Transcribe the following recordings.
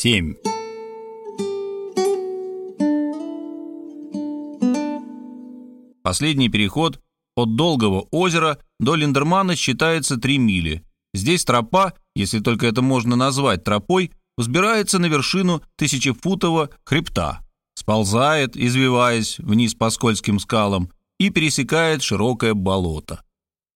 7. Последний переход от Долгого озера до Линдермана считается 3 мили. Здесь тропа, если только это можно назвать тропой, взбирается на вершину тысячефутового хребта, сползает, извиваясь вниз по скользким скалам и пересекает широкое болото.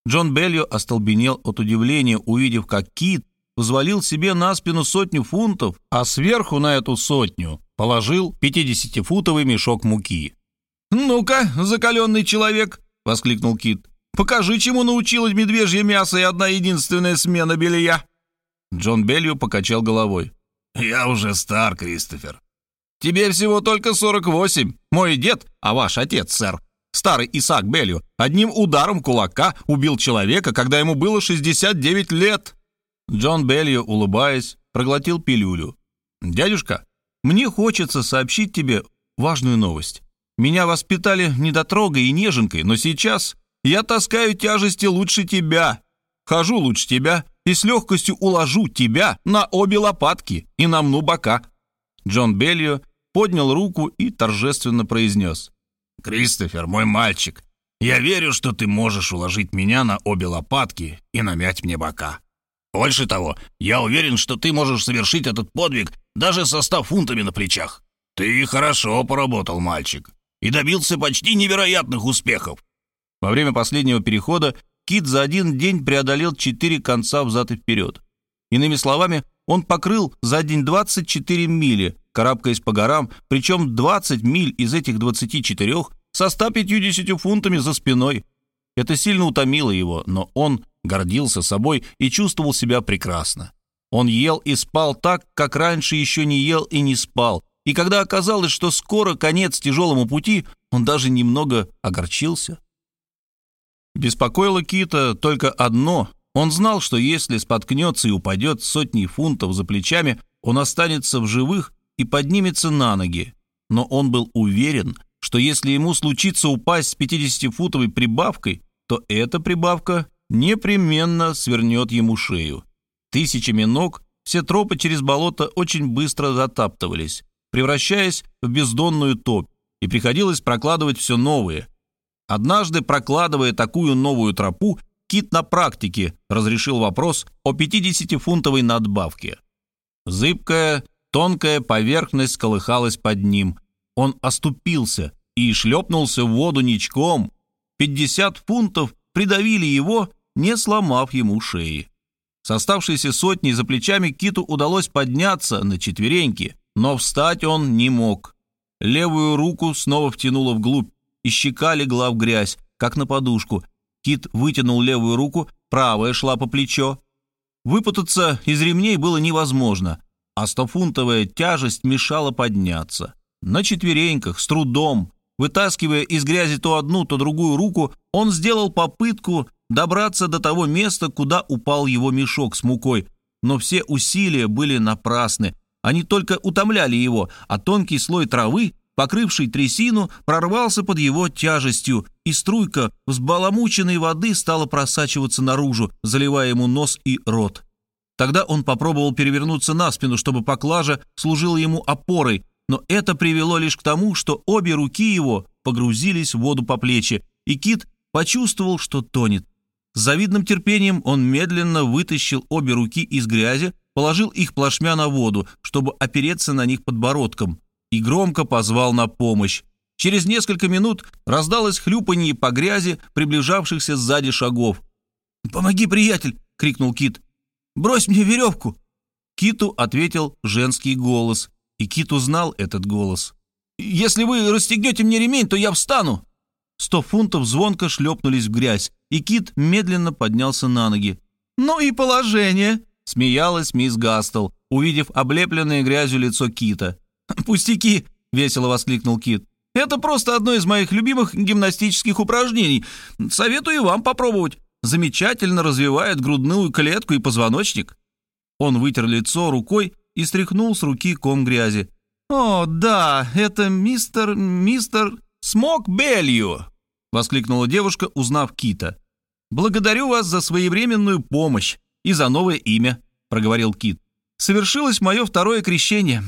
Джон Беллио остолбенел от удивления, увидев, как кит взвалил себе на спину сотню фунтов, а сверху на эту сотню положил 50-футовый мешок муки. «Ну-ка, закаленный человек!» — воскликнул Кит. «Покажи, чему научилась медвежье мясо и одна единственная смена белья!» Джон Белью покачал головой. «Я уже стар, Кристофер». «Тебе всего только 48. Мой дед, а ваш отец, сэр, старый Исаак Белью, одним ударом кулака убил человека, когда ему было 69 лет». Джон Белью, улыбаясь, проглотил пилюлю. «Дядюшка, мне хочется сообщить тебе важную новость. Меня воспитали недотрогой и неженкой, но сейчас я таскаю тяжести лучше тебя, хожу лучше тебя и с легкостью уложу тебя на обе лопатки и намну бока». Джон Белью поднял руку и торжественно произнес. «Кристофер, мой мальчик, я верю, что ты можешь уложить меня на обе лопатки и намять мне бока. Больше того, я уверен, что ты можешь совершить этот подвиг даже со ста фунтами на плечах. Ты хорошо поработал, мальчик, и добился почти невероятных успехов. Во время последнего перехода Кит за один день преодолел четыре конца взад и вперед. Иными словами, он покрыл за день 24 мили, карабкаясь по горам, причем 20 миль из этих 24 со 150 фунтами за спиной. Это сильно утомило его, но он гордился собой и чувствовал себя прекрасно. Он ел и спал так, как раньше еще не ел и не спал, и когда оказалось, что скоро конец тяжелому пути, он даже немного огорчился. Беспокоило Кита только одно. Он знал, что если споткнется и упадет сотни фунтов за плечами, он останется в живых и поднимется на ноги. Но он был уверен, что если ему случится упасть с 50-футовой прибавкой, то эта прибавка непременно свернет ему шею. Тысячами ног все тропы через болото очень быстро затаптывались превращаясь в бездонную топь, и приходилось прокладывать все новые. Однажды, прокладывая такую новую тропу, Кит на практике разрешил вопрос о 50-фунтовой надбавке. Зыбкая, тонкая поверхность колыхалась под ним. Он оступился и шлепнулся в воду ничком. 50 фунтов придавили его, не сломав ему шеи. С оставшейся сотней за плечами Киту удалось подняться на четвереньки – но встать он не мог. Левую руку снова втянуло вглубь, и щека легла в грязь, как на подушку. Кит вытянул левую руку, правая шла по плечо. Выпутаться из ремней было невозможно, а стофунтовая тяжесть мешала подняться. На четвереньках, с трудом, вытаскивая из грязи то одну, то другую руку, он сделал попытку добраться до того места, куда упал его мешок с мукой, но все усилия были напрасны, они только утомляли его, а тонкий слой травы, покрывший трясину, прорвался под его тяжестью, и струйка взбаламученной воды стала просачиваться наружу, заливая ему нос и рот. Тогда он попробовал перевернуться на спину, чтобы поклажа служила ему опорой, но это привело лишь к тому, что обе руки его погрузились в воду по плечи, и Кит почувствовал, что тонет. С завидным терпением он медленно вытащил обе руки из грязи, положил их плашмя на воду, чтобы опереться на них подбородком, и громко позвал на помощь. Через несколько минут раздалось хлюпанье по грязи приближавшихся сзади шагов. «Помоги, приятель!» — крикнул Кит. «Брось мне веревку!» Киту ответил женский голос, и Кит узнал этот голос. «Если вы расстегнете мне ремень, то я встану!» Сто фунтов звонко шлепнулись в грязь, и Кит медленно поднялся на ноги. «Ну и положение!» Смеялась мисс Гастел, увидев облепленное грязью лицо Кита. «Пустяки!» — весело воскликнул Кит. «Это просто одно из моих любимых гимнастических упражнений. Советую вам попробовать. Замечательно развивает грудную клетку и позвоночник». Он вытер лицо рукой и стряхнул с руки ком грязи. «О, да, это мистер... мистер... Смок Белью!» — воскликнула девушка, узнав Кита. «Благодарю вас за своевременную помощь и за новое имя», — проговорил Кит. совершилось мое второе крещение.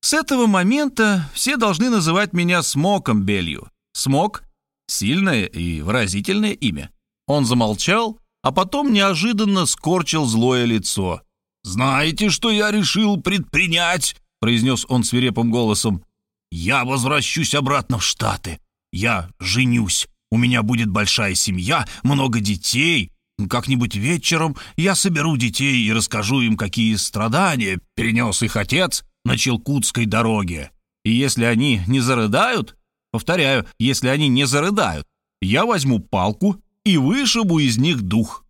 С этого момента все должны называть меня Смоком Белью. Смок — сильное и выразительное имя. Он замолчал, а потом неожиданно скорчил злое лицо. «Знаете, что я решил предпринять?» — произнес он свирепым голосом. «Я возвращусь обратно в Штаты. Я женюсь. У меня будет большая семья, много детей. Как-нибудь вечером я соберу детей и расскажу им, какие страдания перенес их отец на Челкутской дороге. И если они не зарыдают, повторяю, если они не зарыдают, я возьму палку и вышибу из них дух.